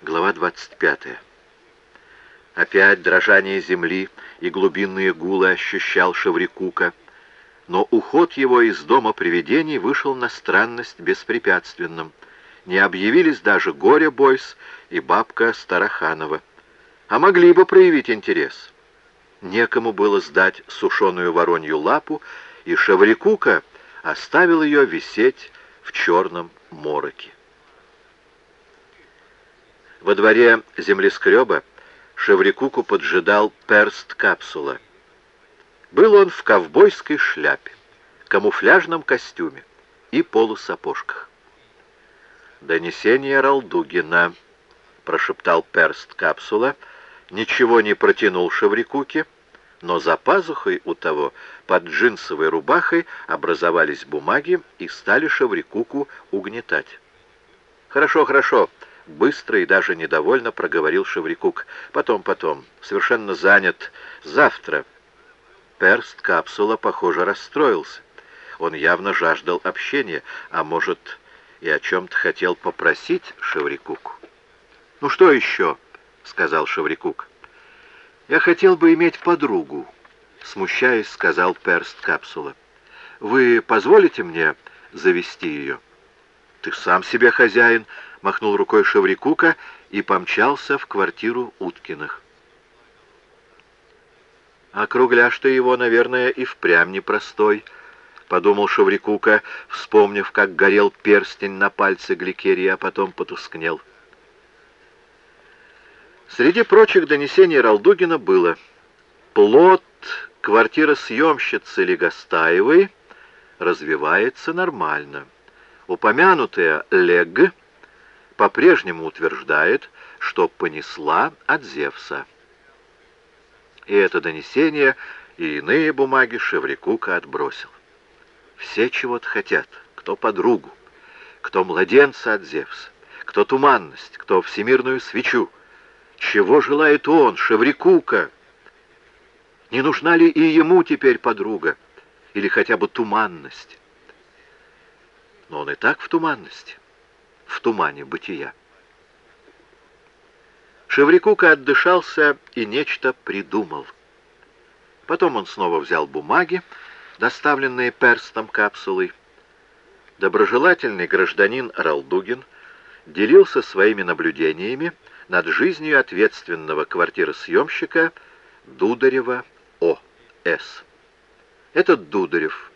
Глава 25. Опять дрожание земли и глубинные гулы ощущал Шеврикука, но уход его из дома привидений вышел на странность беспрепятственным. Не объявились даже Горя-Бойс и бабка Староханова. А могли бы проявить интерес. Некому было сдать сушеную воронью лапу, и Шеврикука оставил ее висеть в черном мороке. Во дворе землескреба Шеврикуку поджидал перст капсула. Был он в ковбойской шляпе, камуфляжном костюме и полусапожках. «Донесение Ралдугина», — прошептал перст капсула, ничего не протянул Шеврикуке, но за пазухой у того под джинсовой рубахой образовались бумаги и стали Шеврикуку угнетать. «Хорошо, хорошо», Быстро и даже недовольно проговорил Шеврикук. «Потом, потом. Совершенно занят. Завтра». Перст капсула, похоже, расстроился. Он явно жаждал общения, а может, и о чем-то хотел попросить Шеврикуку. «Ну что еще?» — сказал Шеврикук. «Я хотел бы иметь подругу», — смущаясь, сказал Перст капсула. «Вы позволите мне завести ее?» «Ты сам себе хозяин», махнул рукой Шеврикука и помчался в квартиру Уткиных. «А кругляш-то его, наверное, и впрямь непростой», — подумал Шеврикука, вспомнив, как горел перстень на пальце Гликерии, а потом потускнел. Среди прочих донесений Ралдугина было «Плод квартира съемщицы Легостаевой развивается нормально. Упомянутая Лег по-прежнему утверждает, что понесла от Зевса. И это донесение и иные бумаги Шеврикука отбросил. Все чего-то хотят, кто подругу, кто младенца от Зевса, кто туманность, кто всемирную свечу. Чего желает он, Шеврикука? Не нужна ли и ему теперь подруга? Или хотя бы туманность? Но он и так в туманности в тумане бытия. Шеврикука отдышался и нечто придумал. Потом он снова взял бумаги, доставленные перстом капсулой. Доброжелательный гражданин Ралдугин делился своими наблюдениями над жизнью ответственного квартиросъемщика Дударева О.С. Этот Дударев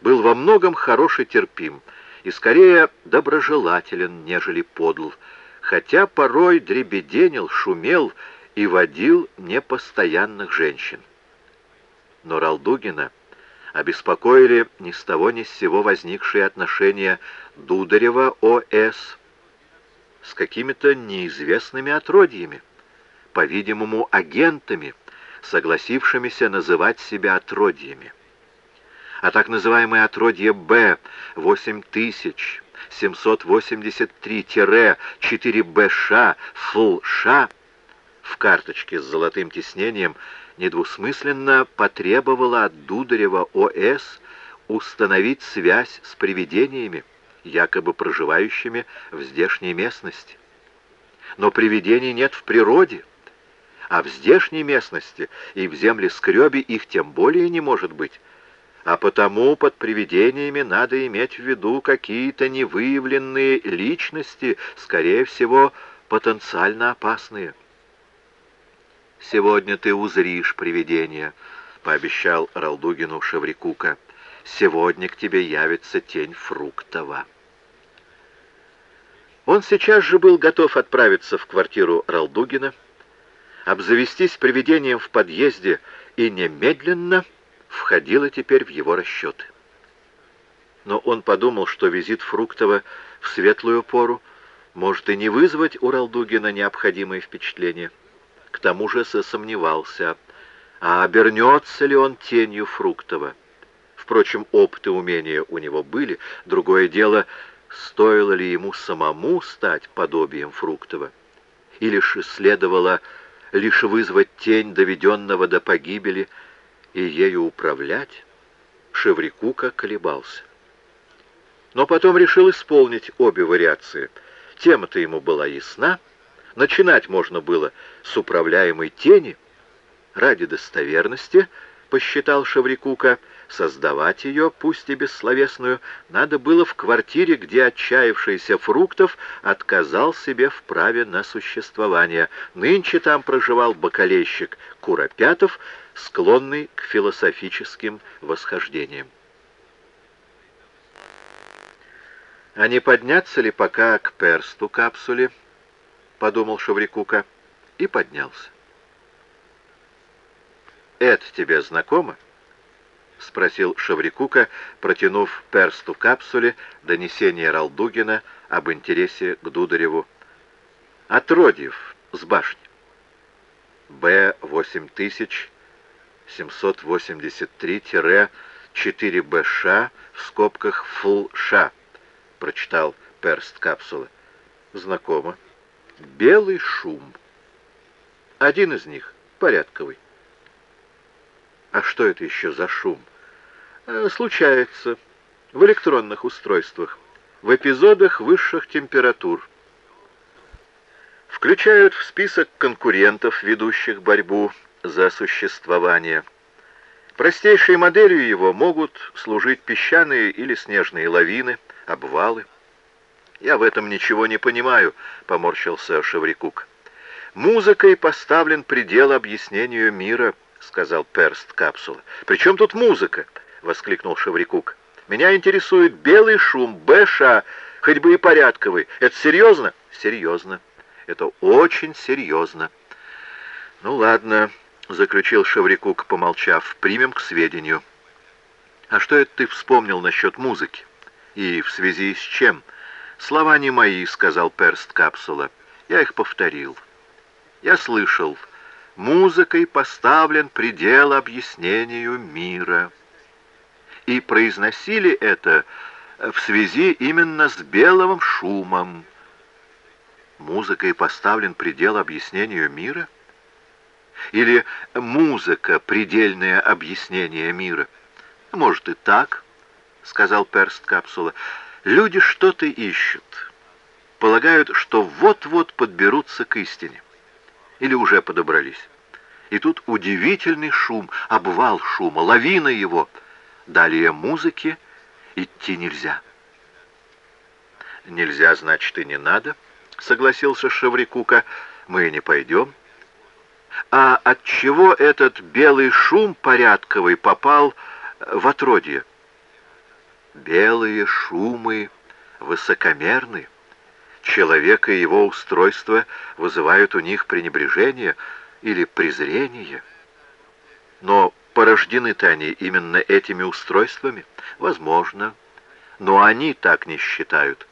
был во многом хорош и терпим, и скорее доброжелателен, нежели подл, хотя порой дребеденил, шумел и водил непостоянных женщин. Но Ралдугина обеспокоили ни с того ни с сего возникшие отношения Дударева О.С. с какими-то неизвестными отродьями, по-видимому, агентами, согласившимися называть себя отродьями а так называемое отродье Б 8783-4БШ ФЛШ в карточке с золотым тиснением недвусмысленно потребовало от Дударева ОС установить связь с привидениями, якобы проживающими в здешней местности. Но привидений нет в природе, а в здешней местности и в землескребе их тем более не может быть, а потому под привидениями надо иметь в виду какие-то невыявленные личности, скорее всего, потенциально опасные. «Сегодня ты узришь привидение», — пообещал Ралдугину Шеврикука. «Сегодня к тебе явится тень Фруктова». Он сейчас же был готов отправиться в квартиру Ралдугина, обзавестись привидением в подъезде и немедленно входило теперь в его расчеты. Но он подумал, что визит Фруктова в светлую пору может и не вызвать у Ралдугина необходимые впечатления. К тому же сомневался, а обернется ли он тенью Фруктова. Впрочем, опыт и умения у него были. Другое дело, стоило ли ему самому стать подобием Фруктова. Или же следовало лишь вызвать тень доведенного до погибели, и ею управлять, Шеврикука колебался. Но потом решил исполнить обе вариации. Тема-то ему была ясна, Начинать можно было с управляемой тени. Ради достоверности, посчитал Шаврикука, создавать ее, пусть и бессловесную, надо было в квартире, где отчаявшийся фруктов отказал себе в праве на существование. Нынче там проживал бакалейщик Куропятов, склонный к философическим восхождениям. А не подняться ли пока к персту капсуле, подумал Шаврикука, и поднялся. «Это тебе знакомо?» — спросил Шаврикука, протянув персту капсуле донесение Ралдугина об интересе к Дудареву. «Отродьев с башни. Б-8783-4БШ в скобках ФЛШ», — прочитал перст капсулы. «Знакомо. Белый шум. Один из них порядковый. А что это еще за шум? Э, случается в электронных устройствах, в эпизодах высших температур. Включают в список конкурентов, ведущих борьбу за существование. Простейшей моделью его могут служить песчаные или снежные лавины, обвалы. «Я в этом ничего не понимаю», — поморщился Шеврикук. «Музыкой поставлен предел объяснению мира», — сказал перст капсула. «При чем тут музыка?» — воскликнул Шеврикук. «Меня интересует белый шум, бэша, хоть бы и порядковый. Это серьезно?» «Серьезно. Это очень серьезно». «Ну ладно», — заключил Шеврикук, помолчав, — «примем к сведению». «А что это ты вспомнил насчет музыки? И в связи с чем?» «Слова не мои», — сказал перст капсула. «Я их повторил». «Я слышал» музыкой поставлен предел объяснению мира. И произносили это в связи именно с белым шумом. Музыкой поставлен предел объяснению мира? Или музыка — предельное объяснение мира? Может и так, — сказал перст капсула. Люди что-то ищут. Полагают, что вот-вот подберутся к истине или уже подобрались. И тут удивительный шум, обвал шума, лавина его. Далее музыки идти нельзя. «Нельзя, значит, и не надо», — согласился Шеврикука. «Мы не пойдем». «А от чего этот белый шум порядковый попал в отродье?» «Белые шумы высокомерны» человека и его устройство вызывают у них пренебрежение или презрение. Но порождены-то они именно этими устройствами? Возможно. Но они так не считают.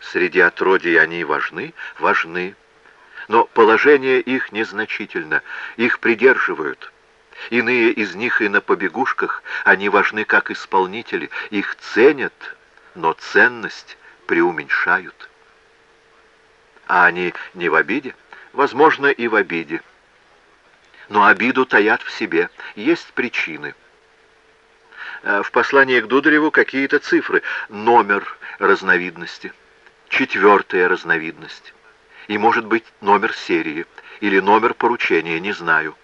Среди отродий они важны? Важны. Но положение их незначительно. Их придерживают. Иные из них и на побегушках. Они важны как исполнители. Их ценят, но ценность преуменьшают. А они не в обиде? Возможно, и в обиде. Но обиду таят в себе. Есть причины. Э, в послании к Дудареву какие-то цифры. Номер разновидности. Четвертая разновидность. И, может быть, номер серии. Или номер поручения, не знаю.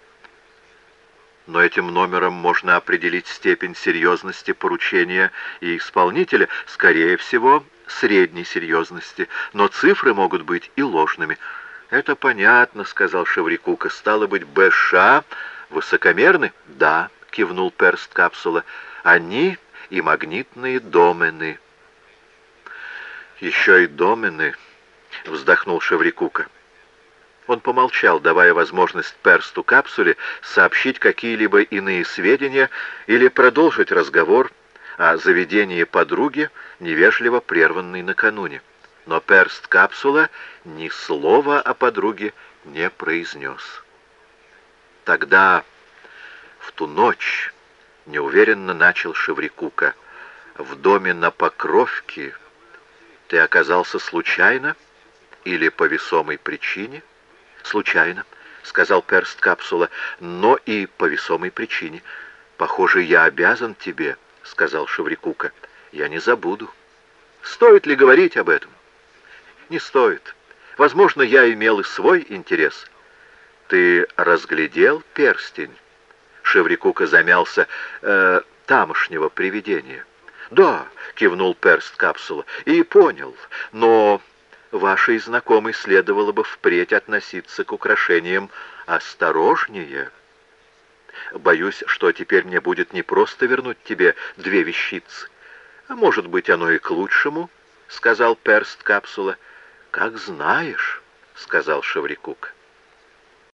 Но этим номером можно определить степень серьезности поручения и исполнителя. Скорее всего, средней серьезности, но цифры могут быть и ложными. «Это понятно», — сказал Шеврикука. «Стало быть, БШ высокомерны?» «Да», — кивнул перст капсула. «Они и магнитные домены». «Еще и домены», — вздохнул Шеврикука. Он помолчал, давая возможность персту капсуле сообщить какие-либо иные сведения или продолжить разговор о заведении подруги, невежливо прерванный накануне. Но перст капсула ни слова о подруге не произнес. Тогда, в ту ночь, неуверенно начал Шеврикука, в доме на Покровке ты оказался случайно или по весомой причине? Случайно, сказал перст капсула, но и по весомой причине. Похоже, я обязан тебе, сказал Шеврикука. Я не забуду. Стоит ли говорить об этом? Не стоит. Возможно, я имел и свой интерес. Ты разглядел перстень? Шеврикука замялся. Э, тамошнего привидения. «Да», — кивнул перст капсула, — «и понял. Но вашей знакомой следовало бы впредь относиться к украшениям осторожнее. Боюсь, что теперь мне будет непросто вернуть тебе две вещицы. А может быть, оно и к лучшему, — сказал перст капсула. «Как знаешь», — сказал Шеврикук.